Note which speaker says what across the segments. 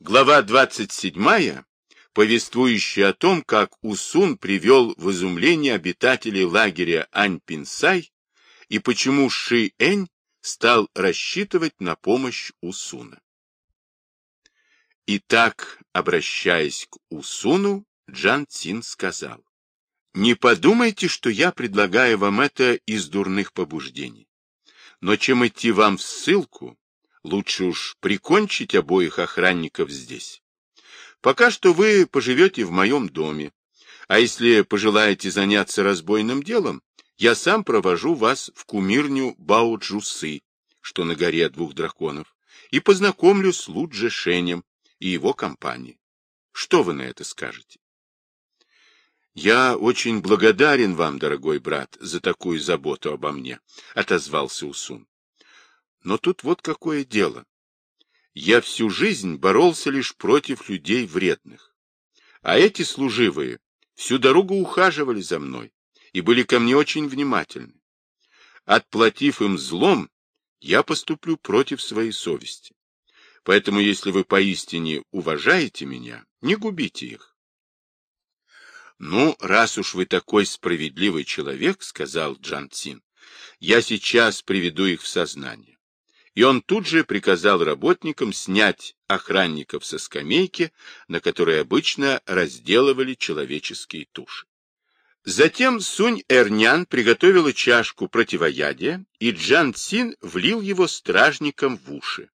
Speaker 1: Глава 27, повествующая о том, как Усун привел в изумление обитателей лагеря Аньпинсай и почему Ши-Энь стал рассчитывать на помощь Усуна. Итак, обращаясь к Усуну, Джан Цин сказал, «Не подумайте, что я предлагаю вам это из дурных побуждений. Но чем идти вам в ссылку, лучше уж прикончить обоих охранников здесь. Пока что вы поживете в моем доме, а если пожелаете заняться разбойным делом, я сам провожу вас в кумирню Бао-Джусы, что на горе двух драконов, и познакомлю с Лудже Шенем и его компанией. Что вы на это скажете? «Я очень благодарен вам, дорогой брат, за такую заботу обо мне», — отозвался Усун. «Но тут вот какое дело. Я всю жизнь боролся лишь против людей вредных. А эти служивые всю дорогу ухаживали за мной и были ко мне очень внимательны. Отплатив им злом, я поступлю против своей совести. Поэтому, если вы поистине уважаете меня, не губите их. «Ну, раз уж вы такой справедливый человек, — сказал Джан Цин, — я сейчас приведу их в сознание». И он тут же приказал работникам снять охранников со скамейки, на которой обычно разделывали человеческие туши. Затем Сунь Эрнян приготовила чашку противоядия, и Джан Цин влил его стражникам в уши.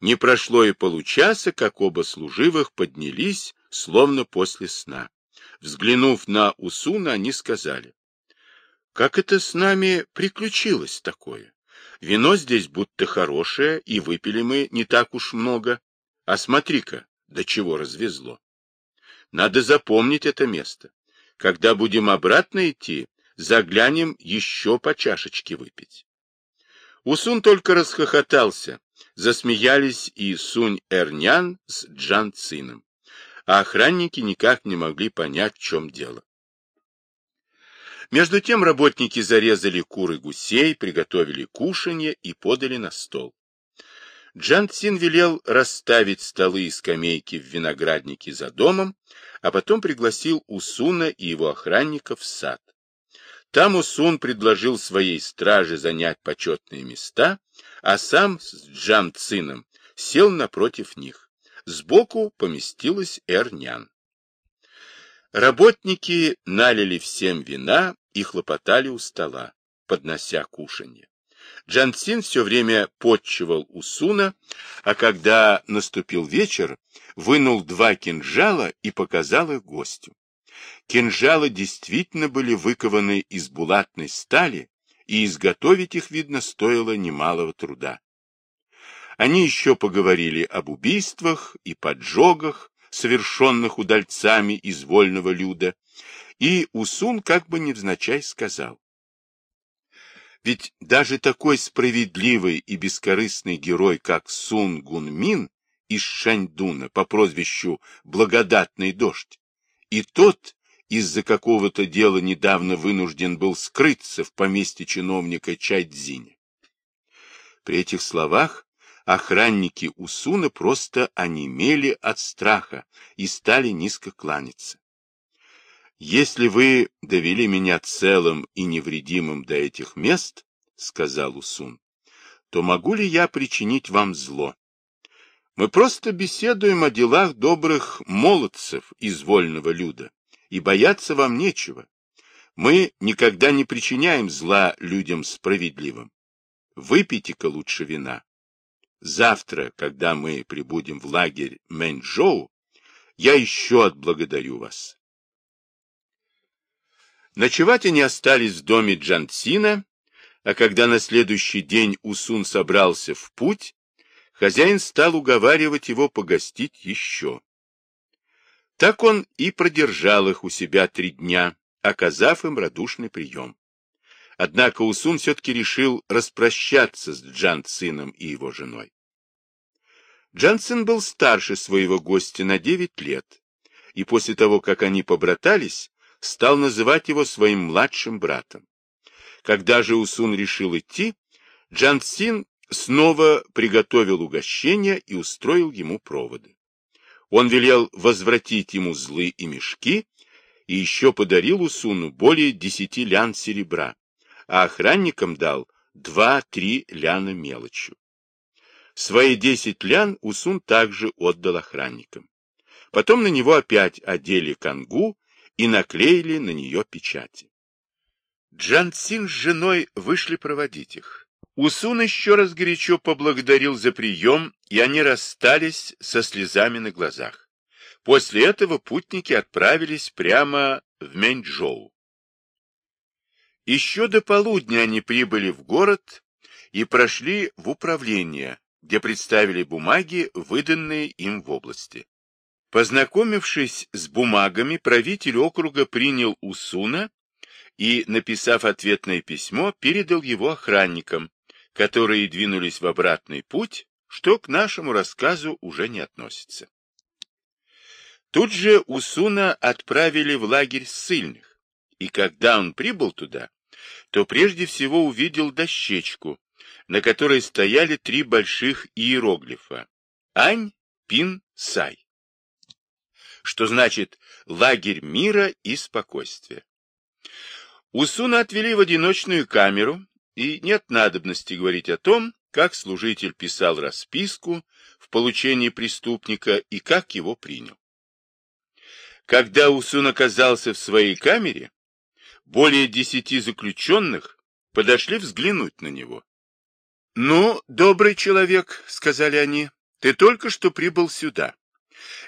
Speaker 1: Не прошло и получаса, как оба служивых поднялись, словно после сна. Взглянув на Усуна, они сказали, «Как это с нами приключилось такое? Вино здесь будто хорошее, и выпили мы не так уж много. А смотри-ка, до чего развезло. Надо запомнить это место. Когда будем обратно идти, заглянем еще по чашечке выпить». Усун только расхохотался. Засмеялись и Сунь Эрнян с Джан Цином а охранники никак не могли понять, в чем дело. Между тем работники зарезали кур и гусей, приготовили кушанье и подали на стол. Джан Цин велел расставить столы и скамейки в винограднике за домом, а потом пригласил Усуна и его охранников в сад. Там Усун предложил своей страже занять почетные места, а сам с Джан Цином сел напротив них. Сбоку поместилась Эрнян. Работники налили всем вина и хлопотали у стола, поднося кушанье. Джансин все время подчивал Усуна, а когда наступил вечер, вынул два кинжала и показал их гостю. Кинжалы действительно были выкованы из булатной стали, и изготовить их, видно, стоило немалого труда. Они еще поговорили об убийствах и поджогах, совершенных удальцами из вольного люда, и Усун как бы невзначай сказал. Ведь даже такой справедливый и бескорыстный герой, как Сун Гун Мин из Шаньдуна по прозвищу Благодатный дождь, и тот из-за какого-то дела недавно вынужден был скрыться в поместье чиновника Чайдзиня. При этих словах охранники Усуна просто онемели от страха и стали низко кланяться. «Если вы довели меня целым и невредимым до этих мест, — сказал Усун, — то могу ли я причинить вам зло? Мы просто беседуем о делах добрых молодцев из вольного люда, и бояться вам нечего. Мы никогда не причиняем зла людям справедливым. Выпейте-ка лучше вина. Завтра, когда мы прибудем в лагерь Мэнчжоу, я еще отблагодарю вас. Ночевать они остались в доме Джанцина, а когда на следующий день Усун собрался в путь, хозяин стал уговаривать его погостить еще. Так он и продержал их у себя три дня, оказав им радушный прием. Однако Усун все-таки решил распрощаться с Джан сыном и его женой. Джансен был старше своего гостя на девять лет, и после того, как они побратались, стал называть его своим младшим братом. Когда же Усун решил идти, Джансин снова приготовил угощение и устроил ему проводы. Он велел возвратить ему злы и мешки, и еще подарил Усуну более десяти лян серебра, а охранникам дал два-три ляна мелочью. Свои десять лян Усун также отдал охранникам. Потом на него опять одели кангу и наклеили на нее печати. Джан Цин с женой вышли проводить их. Усун еще раз горячо поблагодарил за прием, и они расстались со слезами на глазах. После этого путники отправились прямо в Мэнчжоу. Еще до полудня они прибыли в город и прошли в управление, где представили бумаги, выданные им в области. Познакомившись с бумагами, правитель округа принял Усуна и, написав ответное письмо, передал его охранникам, которые двинулись в обратный путь, что к нашему рассказу уже не относится. Тут же Усуна отправили в лагерь ссыльных, и когда он прибыл туда, то прежде всего увидел дощечку, на которой стояли три больших иероглифа «Ань, Пин, Сай», что значит «лагерь мира и спокойствия». Усуна отвели в одиночную камеру, и нет надобности говорить о том, как служитель писал расписку в получении преступника и как его принял. Когда Усун оказался в своей камере, более десяти заключенных подошли взглянуть на него. «Ну, добрый человек», — сказали они, — «ты только что прибыл сюда.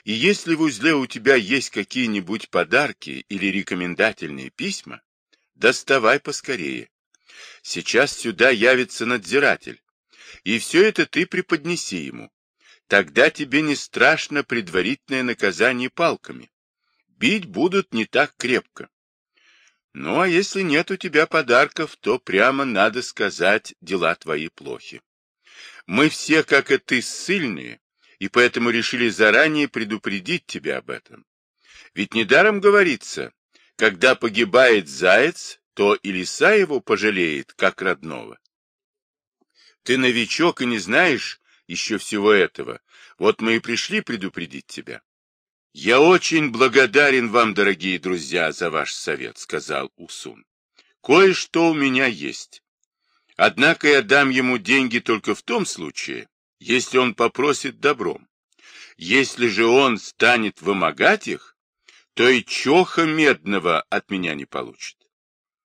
Speaker 1: И если в узле у тебя есть какие-нибудь подарки или рекомендательные письма, доставай поскорее. Сейчас сюда явится надзиратель, и все это ты преподнеси ему. Тогда тебе не страшно предварительное наказание палками. Бить будут не так крепко. Ну, а если нет у тебя подарков, то прямо надо сказать, дела твои плохи. Мы все, как и ты, ссыльные, и поэтому решили заранее предупредить тебя об этом. Ведь недаром говорится, когда погибает заяц, то и лиса его пожалеет, как родного. Ты новичок и не знаешь еще всего этого. Вот мы и пришли предупредить тебя. — Я очень благодарен вам, дорогие друзья, за ваш совет, — сказал Усун. — Кое-что у меня есть. Однако я дам ему деньги только в том случае, если он попросит добром. Если же он станет вымогать их, то и чоха медного от меня не получит.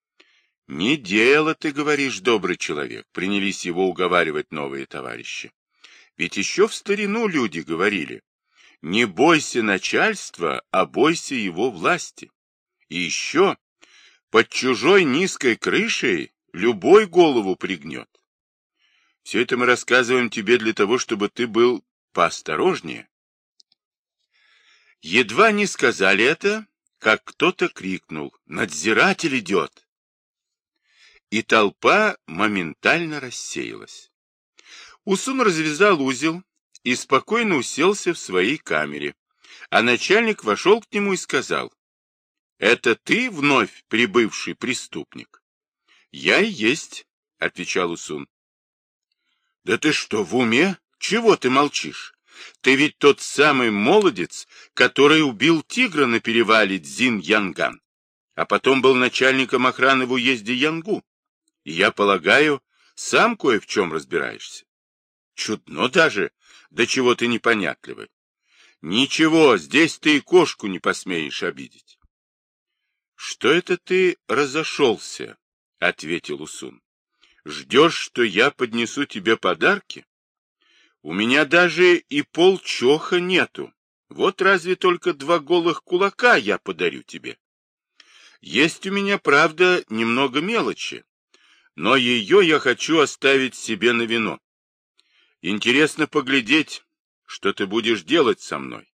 Speaker 1: — Не дело, ты говоришь, добрый человек, — принялись его уговаривать новые товарищи. Ведь еще в старину люди говорили, не бойся начальства, а бойся его власти. И еще, под чужой низкой крышей любой голову пригнет. Все это мы рассказываем тебе для того, чтобы ты был поосторожнее. Едва не сказали это, как кто-то крикнул «Надзиратель идет!» И толпа моментально рассеялась. Усун развязал узел, и спокойно уселся в своей камере. А начальник вошел к нему и сказал, «Это ты вновь прибывший преступник?» «Я и есть», — отвечал Усун. «Да ты что, в уме? Чего ты молчишь? Ты ведь тот самый молодец, который убил тигра на перевале Дзин-Янган, а потом был начальником охраны в уезде Янгу. И я полагаю, сам кое в чем разбираешься. Чудно даже, до чего ты непонятливый. Ничего, здесь ты и кошку не посмеешь обидеть. — Что это ты разошелся? — ответил Усун. — Ждешь, что я поднесу тебе подарки? У меня даже и полчоха нету. Вот разве только два голых кулака я подарю тебе. Есть у меня, правда, немного мелочи, но ее я хочу оставить себе на вино. Интересно поглядеть, что ты будешь делать со мной.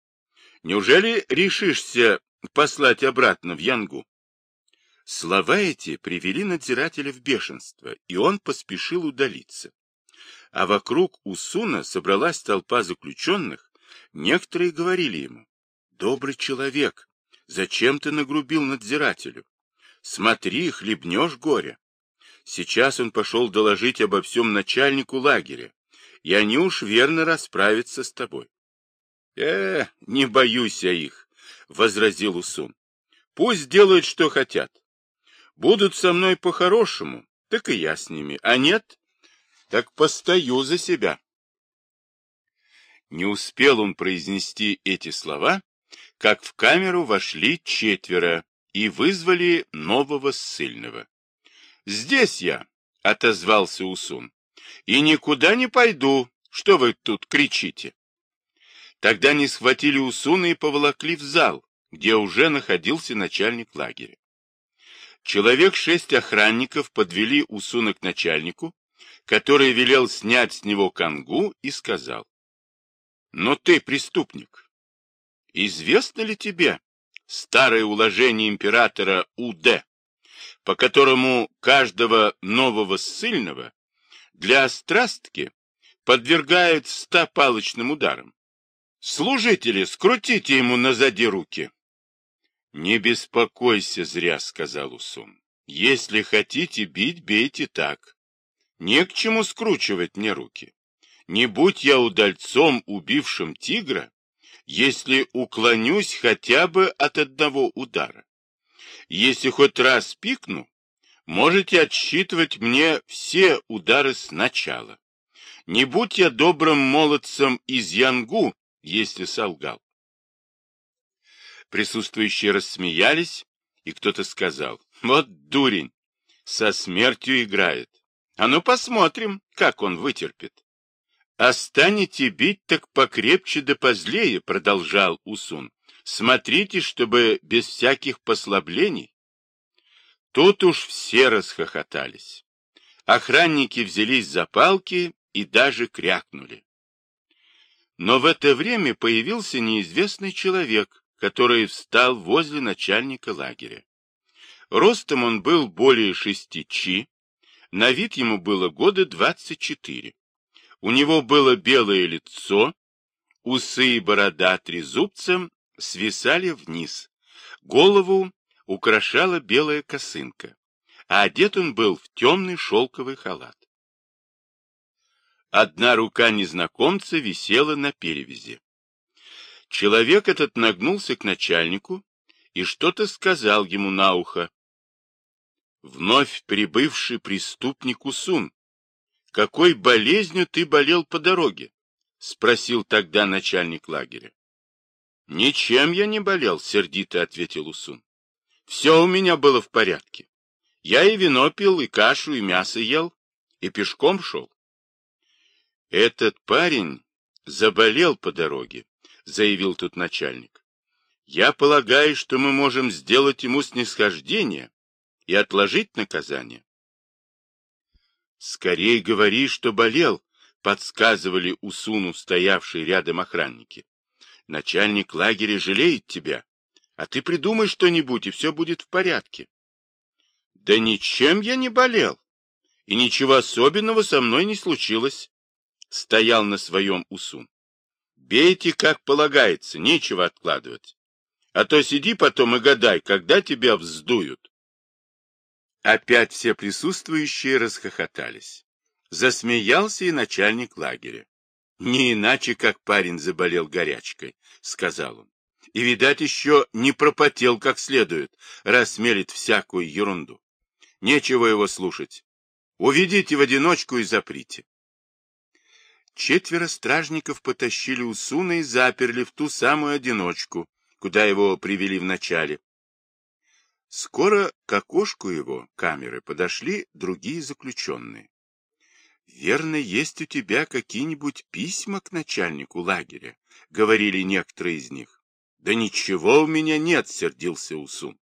Speaker 1: Неужели решишься послать обратно в Янгу? Слова эти привели надзирателя в бешенство, и он поспешил удалиться. А вокруг Усуна собралась толпа заключенных, некоторые говорили ему, «Добрый человек, зачем ты нагрубил надзирателю? Смотри, хлебнешь горе». Сейчас он пошел доложить обо всем начальнику лагеря, и они уж верно расправятся с тобой. — Э, Не боюсь я их, — возразил Усун. Пусть делают, что хотят. Будут со мной по-хорошему, так и я с ними. А нет, так постою за себя. Не успел он произнести эти слова, как в камеру вошли четверо и вызвали нового ссыльного. «Здесь я», — отозвался Усун, — «и никуда не пойду, что вы тут кричите?» Тогда не схватили Усуна и поволокли в зал, где уже находился начальник лагеря. Человек шесть охранников подвели Усуна к начальнику, который велел снять с него конгу и сказал, «Но ты преступник. Известно ли тебе старое уложение императора УД, по которому каждого нового ссыльного для острастки подвергают ста палочным ударам? Служители, скрутите ему назади руки». «Не беспокойся зря», — сказал Усун. «Если хотите бить, бейте так. Не к чему скручивать мне руки. Не будь я удальцом, убившим тигра, если уклонюсь хотя бы от одного удара. Если хоть раз пикну, можете отсчитывать мне все удары сначала. Не будь я добрым молодцем из Янгу, если солгал. Присутствующие рассмеялись, и кто-то сказал, вот дурень, со смертью играет. А ну посмотрим, как он вытерпит. А бить так покрепче да позлее, продолжал Усун. Смотрите, чтобы без всяких послаблений. Тут уж все расхохотались. Охранники взялись за палки и даже крякнули. Но в это время появился неизвестный человек, который встал возле начальника лагеря. Ростом он был более шести чи, на вид ему было года двадцать четыре. У него было белое лицо, усы и борода трезубцем свисали вниз, голову украшала белая косынка, а одет он был в темный шелковый халат. Одна рука незнакомца висела на перевязи. Человек этот нагнулся к начальнику и что-то сказал ему на ухо. Вновь прибывший преступник Усун, какой болезнью ты болел по дороге? — спросил тогда начальник лагеря. — Ничем я не болел, — сердито ответил Усун. — Все у меня было в порядке. Я и вино пил, и кашу, и мясо ел, и пешком шел. Этот парень заболел по дороге, заявил тут начальник. Я полагаю, что мы можем сделать ему снисхождение и отложить наказание. Скорей говори, что болел, подсказывали Усуну стоявшие рядом охранники. Начальник лагеря жалеет тебя, а ты придумай что-нибудь, и все будет в порядке. Да ничем я не болел, и ничего особенного со мной не случилось, стоял на своем Усун. Бейте, как полагается, нечего откладывать. А то сиди потом и гадай, когда тебя вздуют. Опять все присутствующие расхохотались. Засмеялся и начальник лагеря. Не иначе, как парень заболел горячкой, сказал он. И, видать, еще не пропотел как следует, раз мелит всякую ерунду. Нечего его слушать. Уведите в одиночку и заприте. Четверо стражников потащили Усуна и заперли в ту самую одиночку, куда его привели вначале. Скоро к окошку его камеры подошли другие заключенные. «Верно, есть у тебя какие-нибудь письма к начальнику лагеря?» — говорили некоторые из них. «Да ничего у меня нет», — сердился Усун.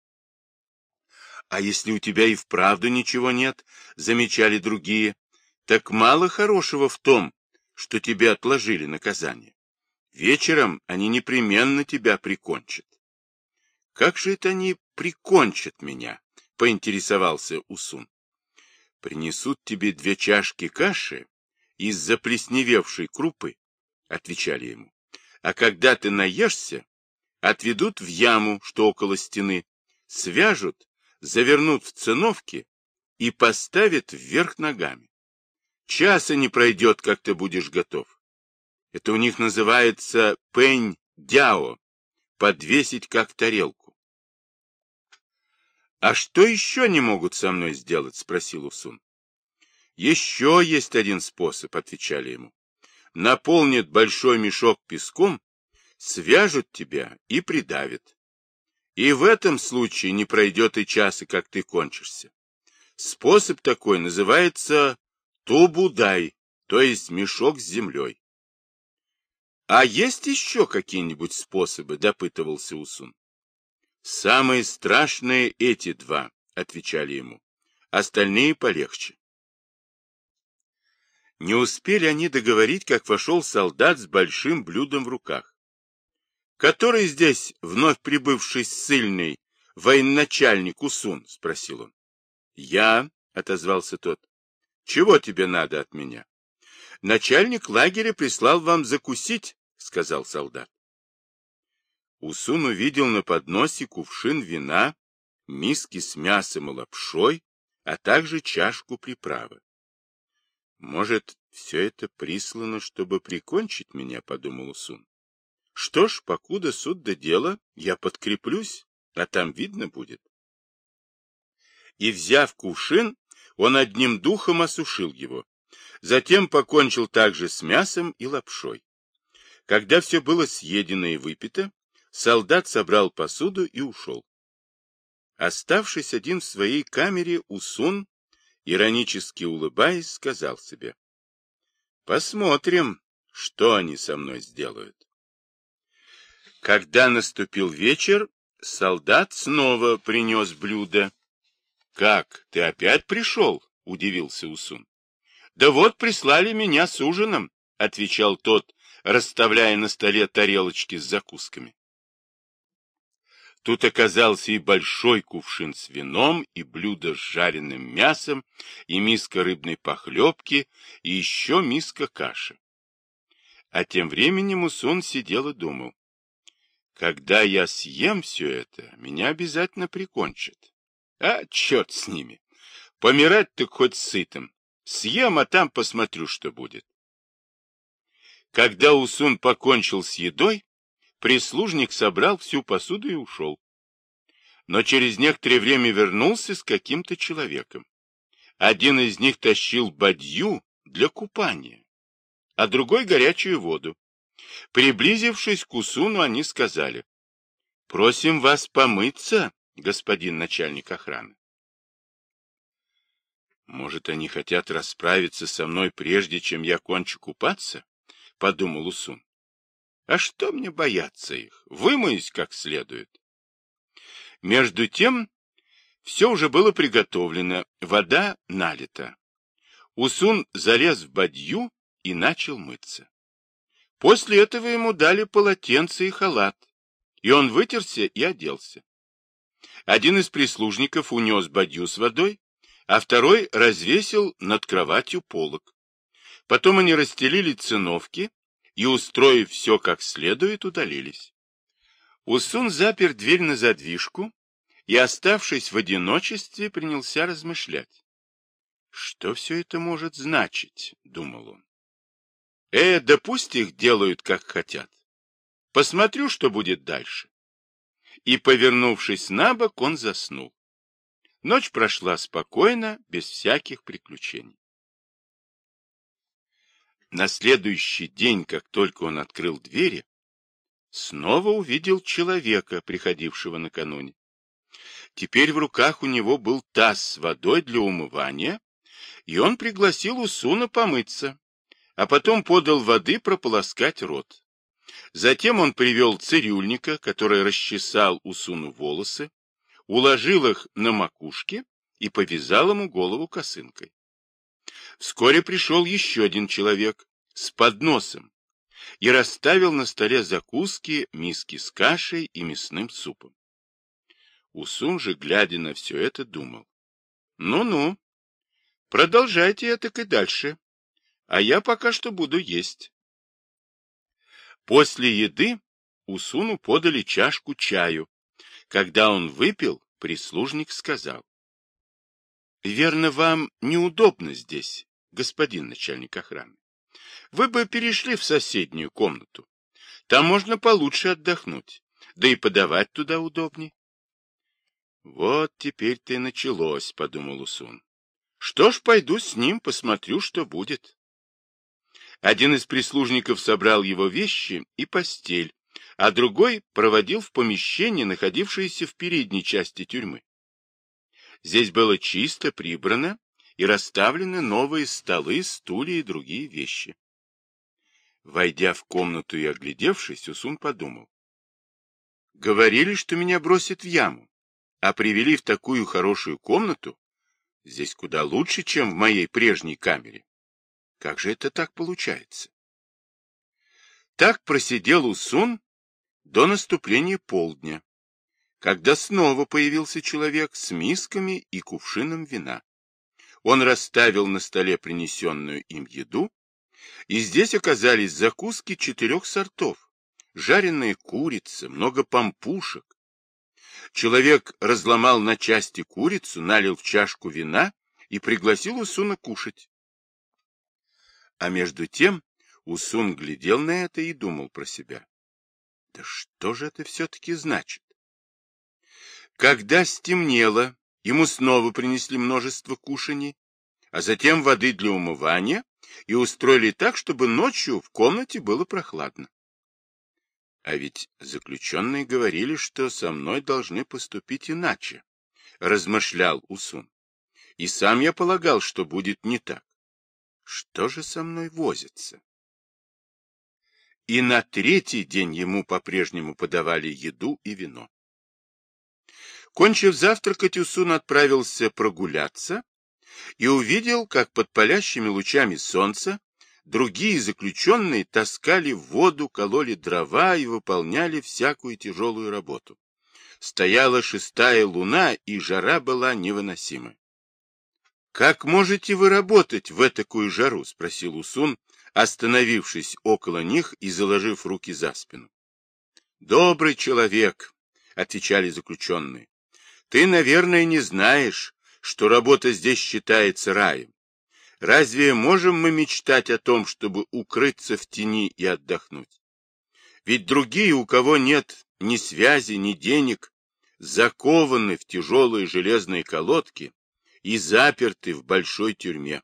Speaker 1: «А если у тебя и вправду ничего нет?» — замечали другие. «Так мало хорошего в том, что тебе отложили наказание. Вечером они непременно тебя прикончат. — Как же это они прикончат меня? — поинтересовался Усун. — Принесут тебе две чашки каши из заплесневевшей крупы, — отвечали ему. — А когда ты наешься, отведут в яму, что около стены, свяжут, завернут в циновки и поставят вверх ногами. Часа не пройдет, как ты будешь готов. Это у них называется пень дяо, подвесить как тарелку. — А что еще не могут со мной сделать? — спросил Усун. — Еще есть один способ, — отвечали ему. — Наполнят большой мешок песком, свяжут тебя и придавят. И в этом случае не пройдет и часа, как ты кончишься. Способ такой называется тубудай, то есть мешок с землей. — А есть еще какие-нибудь способы? — допытывался Усун. — Самые страшные эти два, — отвечали ему. Остальные полегче. Не успели они договорить, как вошел солдат с большим блюдом в руках. — Который здесь вновь прибывший ссыльный военачальник Усун? — спросил он. — Я, — отозвался тот. — Чего тебе надо от меня? — Начальник лагеря прислал вам закусить, — сказал солдат. Усун увидел на подносе кувшин вина, миски с мясом и лапшой, а также чашку приправы. «Может, все это прислано, чтобы прикончить меня?» — подумал Усун. «Что ж, покуда суд до дела, я подкреплюсь, а там видно будет». И, взяв кувшин, он одним духом осушил его. Затем покончил также с мясом и лапшой. Когда все было съедено и выпито, солдат собрал посуду и ушел. Оставшись один в своей камере, Усун, иронически улыбаясь, сказал себе, «Посмотрим, что они со мной сделают». Когда наступил вечер, солдат снова принес блюдо. «Как, ты опять пришел?» — удивился Усун. «Да вот прислали меня с ужином», — отвечал тот, расставляя на столе тарелочки с закусками. Тут оказался и большой кувшин с вином, и блюдо с жареным мясом, и миска рыбной похлебки, и еще миска каши. А тем временем Усон сидел и думал. Когда я съем все это, меня обязательно прикончат. А, черт с ними! Помирать-то хоть сытым. Съем, а там посмотрю, что будет. Когда Усун покончил с едой, прислужник собрал всю посуду и ушел. Но через некоторое время вернулся с каким-то человеком. Один из них тащил бадью для купания, а другой горячую воду. Приблизившись к Усуну, они сказали, «Просим вас помыться, господин начальник охраны». Может, они хотят расправиться со мной, прежде чем я кончу купаться? — подумал Усун. — А что мне бояться их? Вымоюсь как следует. Между тем, все уже было приготовлено, вода налита. Усун залез в бадью и начал мыться. После этого ему дали полотенце и халат, и он вытерся и оделся. Один из прислужников унес бадью с водой, а второй развесил над кроватью полог. Потом они расстелили циновки и, устроив все как следует, удалились. Усун запер дверь на задвижку и, оставшись в одиночестве, принялся размышлять. «Что все это может значить?» — думал он. «Э, да пусть их делают, как хотят. Посмотрю, что будет дальше». И, повернувшись на бок, он заснул. Ночь прошла спокойно, без всяких приключений. На следующий день, как только он открыл двери, снова увидел человека, приходившего накануне. Теперь в руках у него был таз с водой для умывания, и он пригласил Усуна помыться, а потом подал воды прополоскать рот. Затем он привел цирюльника, который расчесал Усуну волосы, уложил их на макушке и повязал ему голову косынкой. Вскоре пришел еще один человек с подносом и расставил на столе закуски, миски с кашей и мясным супом. Усун же, глядя на все это, думал. Ну-ну, продолжайте это и дальше, а я пока что буду есть. После еды Усуну подали чашку чаю. Когда он выпил, прислужник сказал. Верно, вам неудобно здесь, господин начальник охраны. Вы бы перешли в соседнюю комнату. Там можно получше отдохнуть, да и подавать туда удобней. Вот теперь ты началось, подумал Усун. Что ж, пойду с ним, посмотрю, что будет. Один из прислужников собрал его вещи и постель, а другой проводил в помещение, находившееся в передней части тюрьмы. Здесь было чисто прибрано и расставлены новые столы, стулья и другие вещи. Войдя в комнату и оглядевшись, Усун подумал. Говорили, что меня бросят в яму, а привели в такую хорошую комнату. Здесь куда лучше, чем в моей прежней камере. Как же это так получается? Так просидел Усун до наступления полдня, когда снова появился человек с мисками и кувшином вина. Он расставил на столе принесенную им еду, и здесь оказались закуски четырех сортов, жареная курица, много пампушек. Человек разломал на части курицу, налил в чашку вина и пригласил Усуна кушать. А между тем Усун глядел на это и думал про себя. Да что же это все-таки значит? Когда стемнело, ему снова принесли множество кушаний, а затем воды для умывания и устроили так, чтобы ночью в комнате было прохладно. А ведь заключенные говорили, что со мной должны поступить иначе, размышлял Усун. И сам я полагал, что будет не так. Что же со мной возится? и на третий день ему по-прежнему подавали еду и вино. Кончив завтракать, Усун отправился прогуляться и увидел, как под палящими лучами солнца другие заключенные таскали воду, кололи дрова и выполняли всякую тяжелую работу. Стояла шестая луна, и жара была невыносима. — Как можете вы работать в такую жару? — спросил Усун, остановившись около них и заложив руки за спину. — Добрый человек, — отвечали заключенные, — ты, наверное, не знаешь, что работа здесь считается раем. Разве можем мы мечтать о том, чтобы укрыться в тени и отдохнуть? Ведь другие, у кого нет ни связи, ни денег, закованы в тяжелые железные колодки и заперты в большой тюрьме.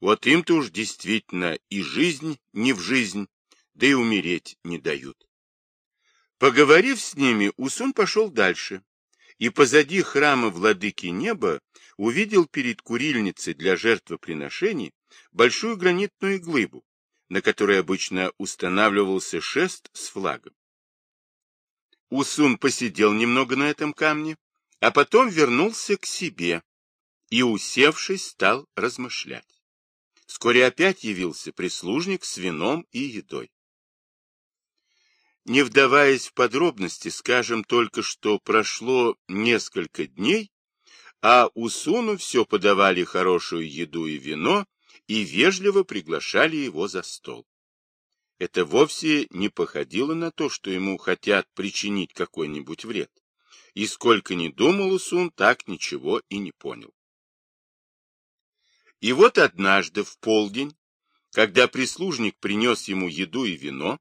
Speaker 1: Вот им-то уж действительно и жизнь не в жизнь, да и умереть не дают. Поговорив с ними, Усун пошел дальше, и позади храма владыки неба увидел перед курильницей для жертвоприношений большую гранитную глыбу, на которой обычно устанавливался шест с флагом. Усун посидел немного на этом камне, а потом вернулся к себе и, усевшись, стал размышлять. Вскоре опять явился прислужник с вином и едой. Не вдаваясь в подробности, скажем только, что прошло несколько дней, а Усуну все подавали хорошую еду и вино и вежливо приглашали его за стол. Это вовсе не походило на то, что ему хотят причинить какой-нибудь вред. И сколько ни думал Усун, так ничего и не понял. И вот однажды в полдень, когда прислужник принес ему еду и вино,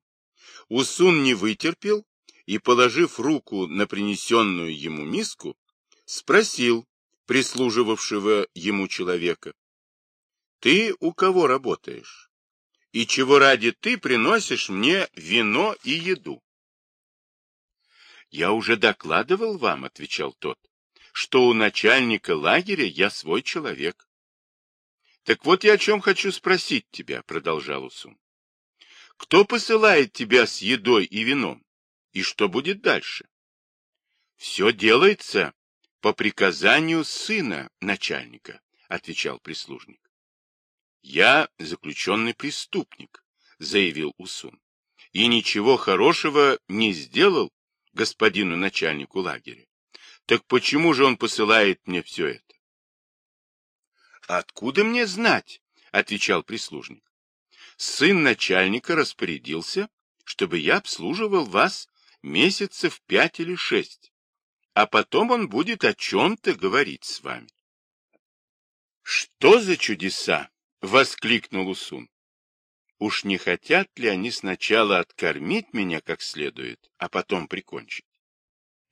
Speaker 1: Усун не вытерпел и, положив руку на принесенную ему миску, спросил прислуживавшего ему человека, «Ты у кого работаешь? И чего ради ты приносишь мне вино и еду?» «Я уже докладывал вам», — отвечал тот, «что у начальника лагеря я свой человек. Так вот я о чем хочу спросить тебя, продолжал Усун. Кто посылает тебя с едой и вином? И что будет дальше? Все делается по приказанию сына начальника, отвечал прислужник. Я заключенный преступник, заявил Усун, и ничего хорошего не сделал господину начальнику лагеря. Так почему же он посылает мне все это? Откуда мне знать? отвечал прислужник. Сын начальника распорядился, чтобы я обслуживал вас месяцев пять или шесть, а потом он будет о чем-то говорить с вами. Что за чудеса? воскликнул Усун. Уж не хотят ли они сначала откормить меня как следует, а потом прикончить?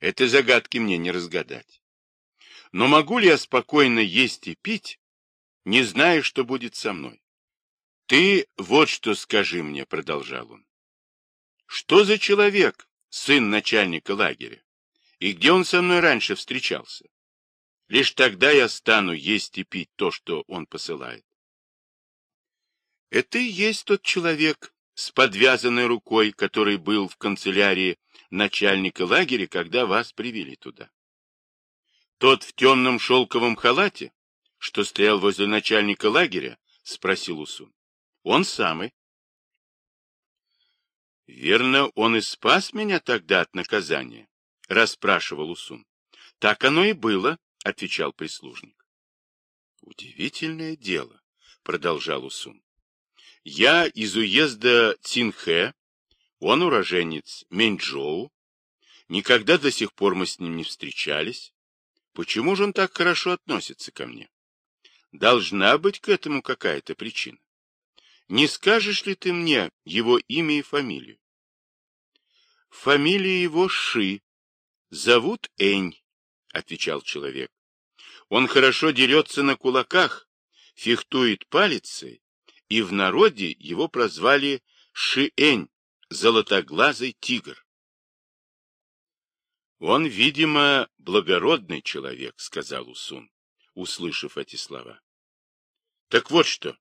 Speaker 1: Это загадки мне не разгадать. Но могу ли я спокойно есть и пить, не зная, что будет со мной? Ты вот что скажи мне, продолжал он. Что за человек, сын начальника лагеря? И где он со мной раньше встречался? Лишь тогда я стану есть и пить то, что он посылает. Это и есть тот человек с подвязанной рукой, который был в канцелярии начальника лагеря, когда вас привели туда. Тот в темном шелковом халате, что стоял возле начальника лагеря, спросил Усун. Он самый. Верно, он и спас меня тогда от наказания, расспрашивал Усун. Так оно и было, отвечал прислужник. Удивительное дело, продолжал Усун. Я из уезда Цинхэ, он уроженец Меньчжоу. Никогда до сих пор мы с ним не встречались. Почему же он так хорошо относится ко мне? Должна быть к этому какая-то причина. Не скажешь ли ты мне его имя и фамилию? Фамилия его Ши. Зовут Энь, отвечал человек. Он хорошо дерется на кулаках, фехтует палицей и в народе его прозвали Шиэнь, золотоглазый тигр. Он, видимо, благородный человек, сказал Усун, услышав эти слова. Так вот что,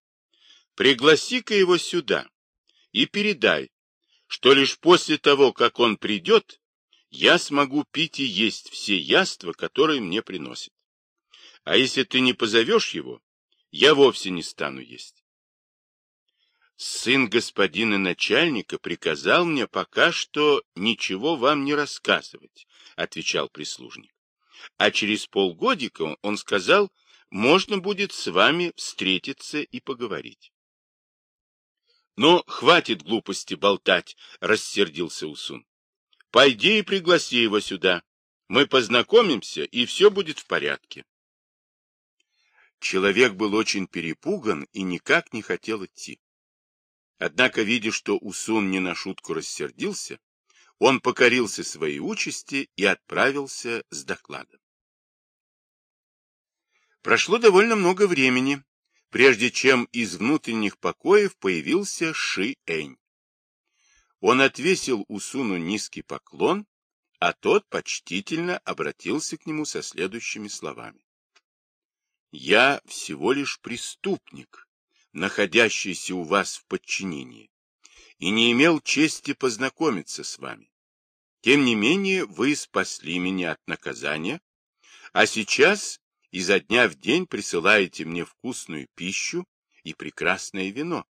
Speaker 1: пригласи-ка его сюда и передай, что лишь после того, как он придет, я смогу пить и есть все яства, которые мне приносят. А если ты не позовешь его, я вовсе не стану есть. Сын господина начальника приказал мне пока что ничего вам не рассказывать, отвечал прислужник. А через полгодика он сказал, можно будет с вами встретиться и поговорить. Но хватит глупости болтать, рассердился Усун. Пойди и пригласи его сюда. Мы познакомимся, и все будет в порядке. Человек был очень перепуган и никак не хотел идти. Однако, видя, что Усун не на шутку рассердился, он покорился своей участи и отправился с докладом. Прошло довольно много времени, прежде чем из внутренних покоев появился Ши-Энь. Он отвесил Усуну низкий поклон, а тот почтительно обратился к нему со следующими словами. «Я всего лишь преступник, находящийся у вас в подчинении, и не имел чести познакомиться с вами. Тем не менее, вы спасли меня от наказания, а сейчас изо дня в день присылаете мне вкусную пищу и прекрасное вино.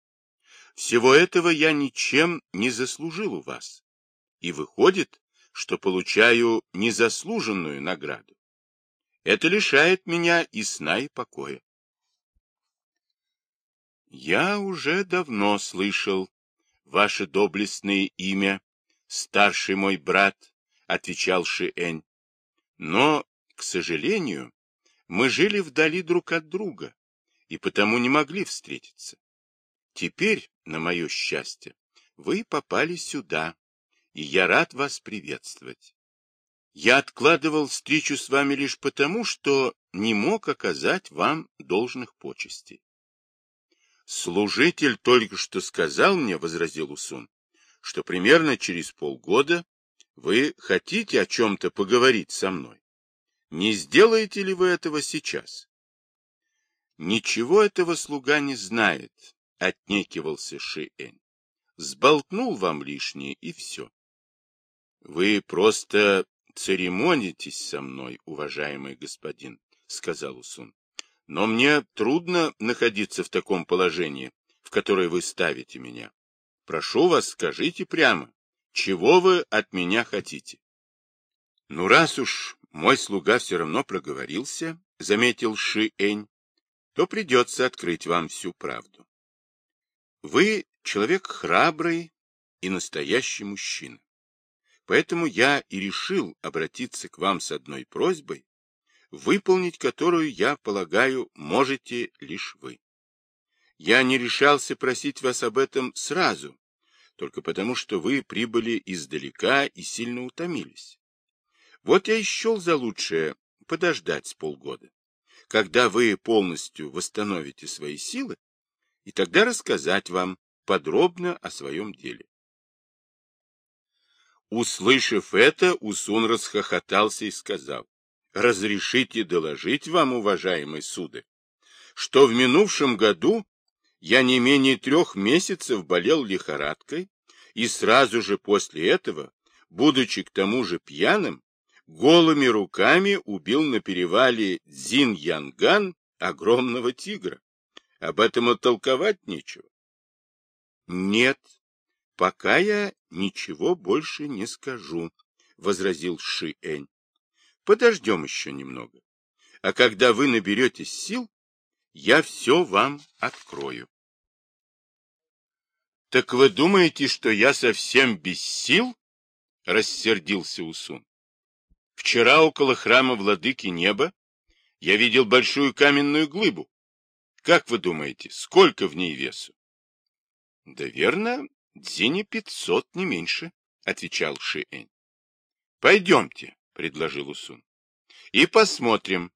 Speaker 1: Всего этого я ничем не заслужил у вас, и выходит, что получаю незаслуженную награду. Это лишает меня и сна, и покоя. Я уже давно слышал ваше доблестное имя, старший мой брат, — отвечал Шиэнь. Но, к сожалению, мы жили вдали друг от друга и потому не могли встретиться. Теперь, на мое счастье, вы попали сюда, и я рад вас приветствовать. Я откладывал встречу с вами лишь потому, что не мог оказать вам должных почестей. Служитель только что сказал мне, — возразил Усун, — что примерно через полгода вы хотите о чем-то поговорить со мной. Не сделаете ли вы этого сейчас? Ничего этого слуга не знает, — отнекивался Шиэнь. Сболтнул вам лишнее, и все. Вы просто церемонитесь со мной, уважаемый господин, — сказал Усун. Но мне трудно находиться в таком положении, в которое вы ставите меня. Прошу вас, скажите прямо, чего вы от меня хотите? Ну, раз уж мой слуга все равно проговорился, — заметил Ши-Энь, — то придется открыть вам всю правду. Вы человек храбрый и настоящий мужчина. Поэтому я и решил обратиться к вам с одной просьбой, выполнить которую, я полагаю, можете лишь вы. Я не решался просить вас об этом сразу, только потому, что вы прибыли издалека и сильно утомились. Вот я и счел за лучшее подождать с полгода, когда вы полностью восстановите свои силы, и тогда рассказать вам подробно о своем деле. Услышав это, Усун расхохотался и сказал, «Разрешите доложить вам, уважаемый сударь, что в минувшем году я не менее трех месяцев болел лихорадкой, и сразу же после этого, будучи к тому же пьяным, голыми руками убил на перевале Зин-Янган огромного тигра. Об этом и нечего. Нет, пока я ничего больше не скажу, — возразил Ши-Энь. Подождем еще немного. А когда вы наберетесь сил, я все вам открою. — Так вы думаете, что я совсем без сил? — рассердился Усун. — Вчера около храма владыки неба я видел большую каменную глыбу. Как вы думаете, сколько в ней весу? — Да верно, дзини пятьсот, не меньше, — отвечал Шиэнь. — Пойдемте, — предложил Усун, — и посмотрим,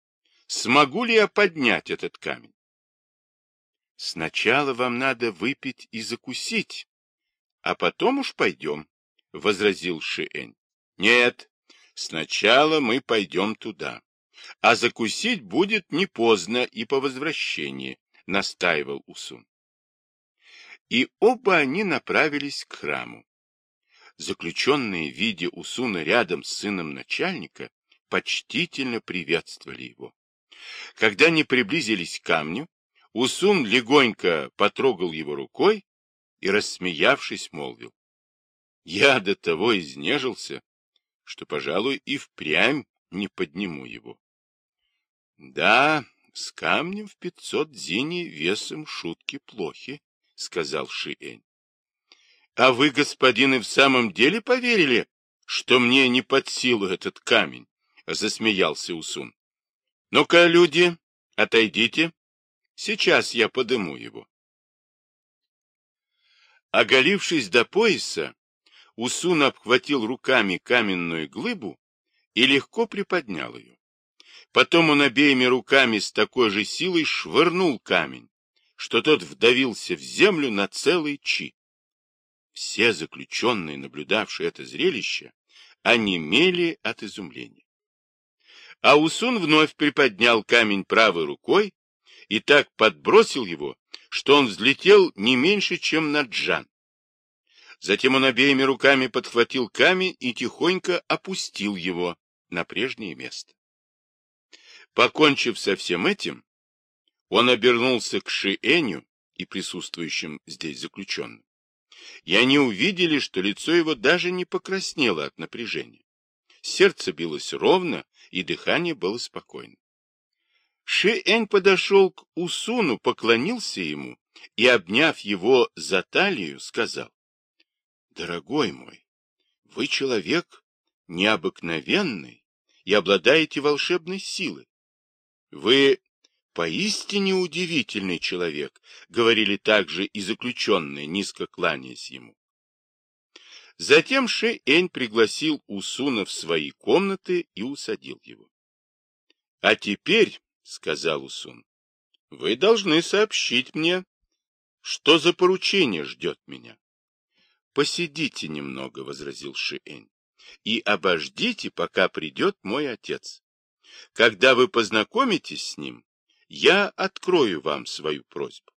Speaker 1: смогу ли я поднять этот камень. Сначала вам надо выпить и закусить, а потом уж пойдем, — возразил Шиэнь. — Нет, сначала мы пойдем туда, а закусить будет не поздно и по возвращении, — настаивал Усун. И оба они направились к храму. Заключенные, видя Усуна рядом с сыном начальника, почтительно приветствовали его. Когда они приблизились к камню, Усун легонько потрогал его рукой и, рассмеявшись, молвил. Я до того изнежился, что, пожалуй, и впрямь не подниму его. Да, с камнем в пятьсот зини весом шутки плохи, — сказал Шиэнь. — А вы, господин, и в самом деле поверили, что мне не под силу этот камень? — засмеялся Усун. — Ну-ка, люди, отойдите. Сейчас я подыму его. Оголившись до пояса, Усун обхватил руками каменную глыбу и легко приподнял ее. Потом он обеими руками с такой же силой швырнул камень, что тот вдавился в землю на целый чи. Все заключенные, наблюдавшие это зрелище, онемели от изумления. А Усун вновь приподнял камень правой рукой и так подбросил его, что он взлетел не меньше, чем на джан. Затем он обеими руками подхватил камень и тихонько опустил его на прежнее место. Покончив со всем этим, он обернулся к Шиэню и присутствующим здесь заключенным. И они увидели, что лицо его даже не покраснело от напряжения. Сердце билось ровно, и дыхание было спокойно. Ши-Энь подошел к Усуну, поклонился ему и, обняв его за талию, сказал, «Дорогой мой, вы человек необыкновенный и обладаете волшебной силой. Вы поистине удивительный человек», — говорили также и заключенные, низко кланяясь ему. Затем Ши-Энь пригласил Усуна в свои комнаты и усадил его. «А теперь — сказал Усун. — Вы должны сообщить мне, что за поручение ждет меня. — Посидите немного, — возразил Шиэнь, — и обождите, пока придет мой отец. Когда вы познакомитесь с ним, я открою вам свою просьбу.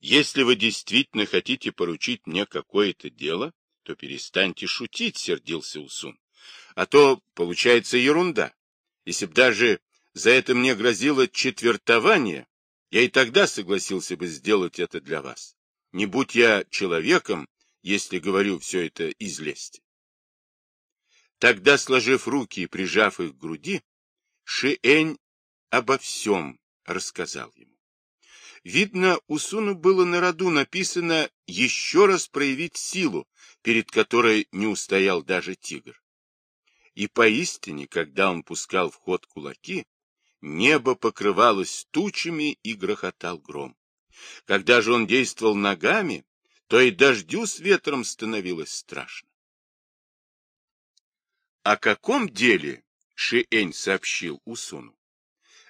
Speaker 1: Если вы действительно хотите поручить мне какое-то дело, то перестаньте шутить, — сердился Усун. А то получается ерунда. Если б даже за это мне грозило четвертование, я и тогда согласился бы сделать это для вас. Не будь я человеком, если говорю все это из лести. Тогда, сложив руки и прижав их к груди, Шиэнь обо всем рассказал ему. Видно, у Суну было на роду написано еще раз проявить силу, перед которой не устоял даже тигр. И поистине, когда он пускал в ход кулаки, Небо покрывалось тучами и грохотал гром. Когда же он действовал ногами, то и дождю с ветром становилось страшно. О каком деле Шиэнь сообщил Усуну?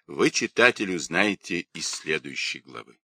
Speaker 1: Вы, читателю, знаете из следующей главы.